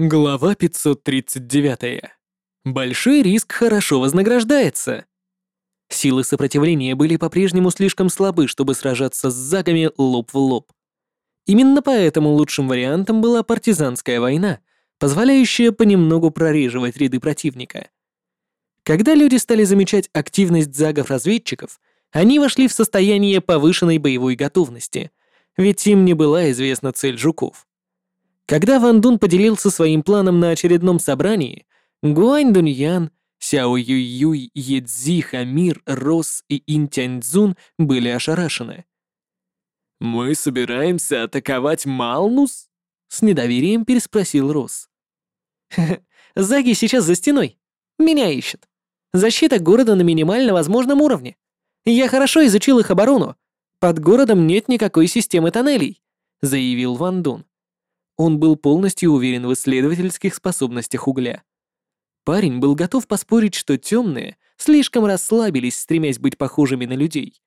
Глава 539. Большой риск хорошо вознаграждается. Силы сопротивления были по-прежнему слишком слабы, чтобы сражаться с загами лоб в лоб. Именно поэтому лучшим вариантом была партизанская война, позволяющая понемногу прореживать ряды противника. Когда люди стали замечать активность загов-разведчиков, они вошли в состояние повышенной боевой готовности, ведь им не была известна цель жуков. Когда Ван Дун поделился своим планом на очередном собрании, Гуань Дуньян, Сяо Юй Юй, Едзи, Хамир, Рос и Ин Тяньцзун были ошарашены. «Мы собираемся атаковать Малнус?» — с недоверием переспросил Рос. «Заги сейчас за стеной. Меня ищет. Защита города на минимально возможном уровне. Я хорошо изучил их оборону. Под городом нет никакой системы тоннелей», — заявил Ван Дун. Он был полностью уверен в исследовательских способностях угля. Парень был готов поспорить, что темные слишком расслабились, стремясь быть похожими на людей.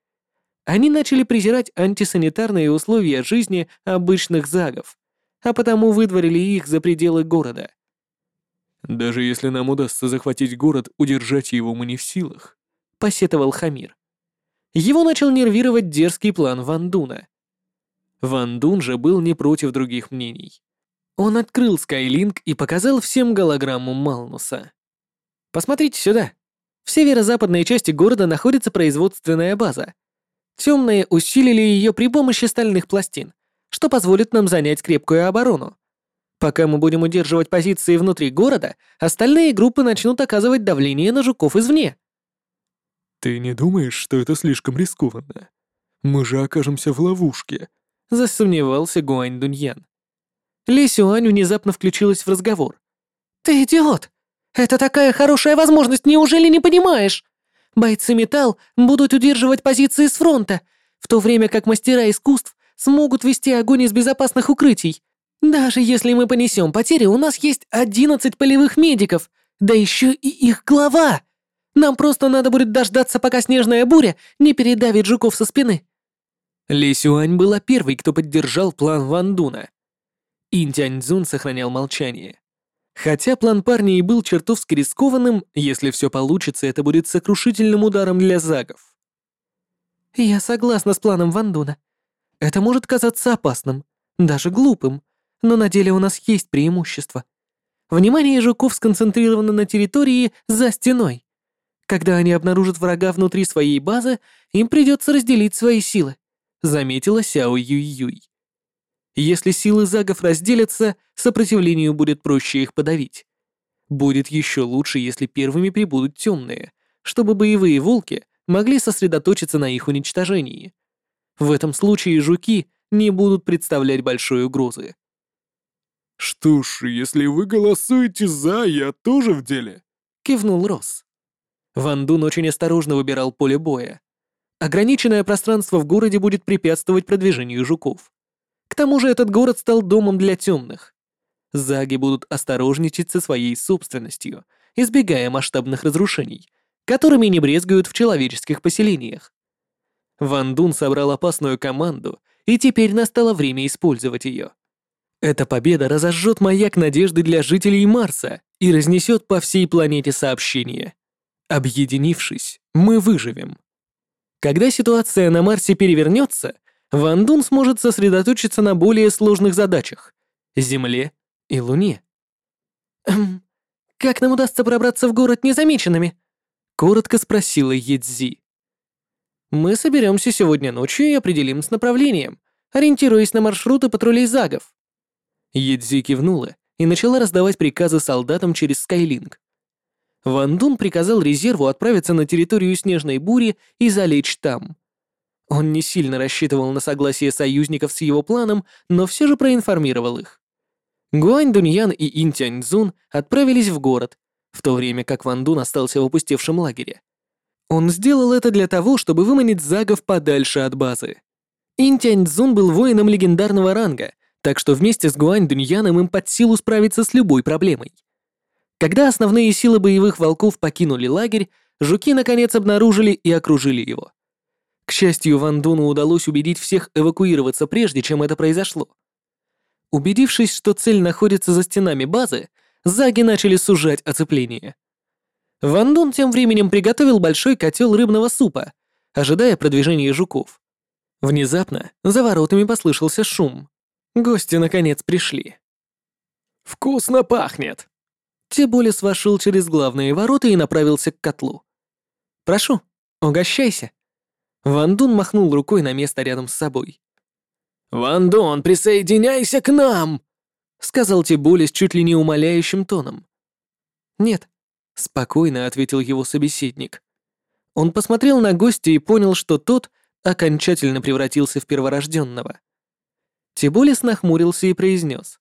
Они начали презирать антисанитарные условия жизни обычных загов, а потому выдворили их за пределы города. «Даже если нам удастся захватить город, удержать его мы не в силах», — посетовал Хамир. Его начал нервировать дерзкий план Ван Дуна. Ван Дун же был не против других мнений. Он открыл Скайлинк и показал всем голограмму Малнуса. «Посмотрите сюда. В северо-западной части города находится производственная база. Темные усилили ее при помощи стальных пластин, что позволит нам занять крепкую оборону. Пока мы будем удерживать позиции внутри города, остальные группы начнут оказывать давление на жуков извне». «Ты не думаешь, что это слишком рискованно? Мы же окажемся в ловушке», засомневался Гуань Дуньян. Ли Сюань внезапно включилась в разговор. «Ты идиот! Это такая хорошая возможность, неужели не понимаешь? Бойцы металл будут удерживать позиции с фронта, в то время как мастера искусств смогут вести огонь из безопасных укрытий. Даже если мы понесем потери, у нас есть 11 полевых медиков, да еще и их глава. Нам просто надо будет дождаться, пока снежная буря не передавит жуков со спины. Ли Сюань была первой, кто поддержал план Ван Дуна. Ин Тяньцзун сохранял молчание. Хотя план парня и был чертовски рискованным, если все получится, это будет сокрушительным ударом для загов. «Я согласна с планом Ван Дуна. Это может казаться опасным, даже глупым, но на деле у нас есть преимущество. Внимание жуков сконцентрировано на территории за стеной. Когда они обнаружат врага внутри своей базы, им придется разделить свои силы заметила Сяо Юй-Юй. Если силы загов разделятся, сопротивлению будет проще их подавить. Будет еще лучше, если первыми прибудут темные, чтобы боевые волки могли сосредоточиться на их уничтожении. В этом случае жуки не будут представлять большой угрозы. «Что ж, если вы голосуете «за», я тоже в деле», — кивнул Росс. Ван Дун очень осторожно выбирал поле боя. Ограниченное пространство в городе будет препятствовать продвижению жуков. К тому же этот город стал домом для темных. Заги будут осторожничать со своей собственностью, избегая масштабных разрушений, которыми не брезгуют в человеческих поселениях. Ван Дун собрал опасную команду, и теперь настало время использовать ее. Эта победа разожжет маяк надежды для жителей Марса и разнесет по всей планете сообщение. Объединившись, мы выживем. Когда ситуация на Марсе перевернется, Ван Дун сможет сосредоточиться на более сложных задачах — Земле и Луне. «Эм, как нам удастся пробраться в город незамеченными?» — коротко спросила Едзи. «Мы соберемся сегодня ночью и определим с направлением, ориентируясь на маршруты патрулей загов». Едзи кивнула и начала раздавать приказы солдатам через Скайлинг. Ван Дун приказал резерву отправиться на территорию Снежной бури и залечь там. Он не сильно рассчитывал на согласие союзников с его планом, но все же проинформировал их. Гуань Дуньян и Ин Тяньцзун отправились в город, в то время как Ван Дун остался в опустевшем лагере. Он сделал это для того, чтобы выманить загов подальше от базы. Ин Тяньцзун был воином легендарного ранга, так что вместе с Гуань Дуньяном им под силу справиться с любой проблемой. Когда основные силы боевых волков покинули лагерь, жуки наконец обнаружили и окружили его. К счастью, Ван Дуну удалось убедить всех эвакуироваться прежде, чем это произошло. Убедившись, что цель находится за стенами базы, заги начали сужать оцепление. Ван Дун тем временем приготовил большой котел рыбного супа, ожидая продвижения жуков. Внезапно за воротами послышался шум. Гости наконец пришли. «Вкусно пахнет!» Тиболис вошел через главные ворота и направился к котлу. «Прошу, угощайся». Ван Дун махнул рукой на место рядом с собой. «Ван Дун, присоединяйся к нам!» сказал Тиболис чуть ли не умоляющим тоном. «Нет», — спокойно ответил его собеседник. Он посмотрел на гостя и понял, что тот окончательно превратился в перворожденного. Тиболис нахмурился и произнес.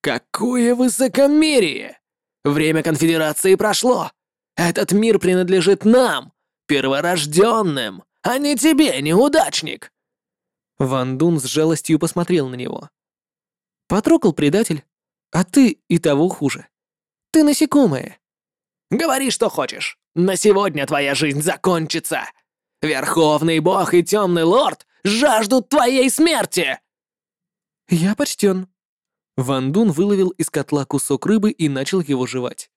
«Какое высокомерие! Время конфедерации прошло! Этот мир принадлежит нам, перворожденным, а не тебе, неудачник!» Ван Дун с жалостью посмотрел на него. «Потрогал предатель, а ты и того хуже. Ты насекомое». «Говори, что хочешь. На сегодня твоя жизнь закончится. Верховный бог и темный лорд жаждут твоей смерти!» «Я почтен». Ван Дун выловил из котла кусок рыбы и начал его жевать.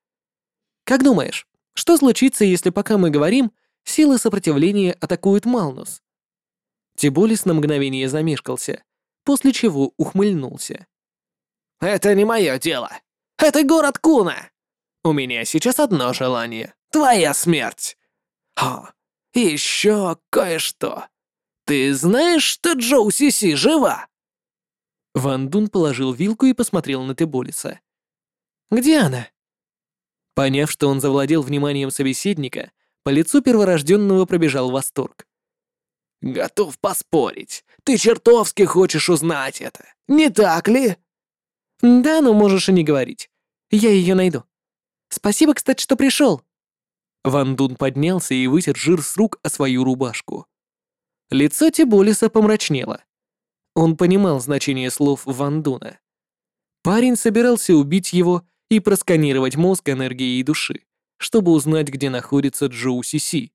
«Как думаешь, что случится, если пока мы говорим, силы сопротивления атакуют Малнус?» Тиболис на мгновение замешкался, после чего ухмыльнулся. «Это не мое дело. Это город Куна. У меня сейчас одно желание — твоя смерть. О, еще кое-что. Ты знаешь, что Джоу Сиси жива?» Ван Дун положил вилку и посмотрел на Тиболиса. «Где она?» Поняв, что он завладел вниманием собеседника, по лицу перворожденного пробежал восторг. «Готов поспорить. Ты чертовски хочешь узнать это, не так ли?» «Да, но можешь и не говорить. Я ее найду. Спасибо, кстати, что пришел». Ван Дун поднялся и вытер жир с рук о свою рубашку. Лицо Тиболиса помрачнело. Он понимал значение слов Ван Дуна. Парень собирался убить его и просканировать мозг энергией души, чтобы узнать, где находится Джоу Си.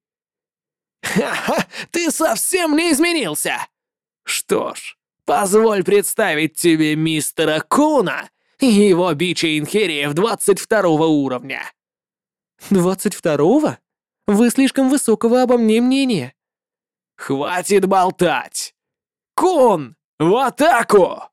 «Ха-ха, ты совсем не изменился! Что ж, позволь представить тебе мистера Куна и его бича инхериев 22 уровня!» «22-го? Вы слишком высокого обо мне мнения!» «Хватит болтать! Кун, в атаку!»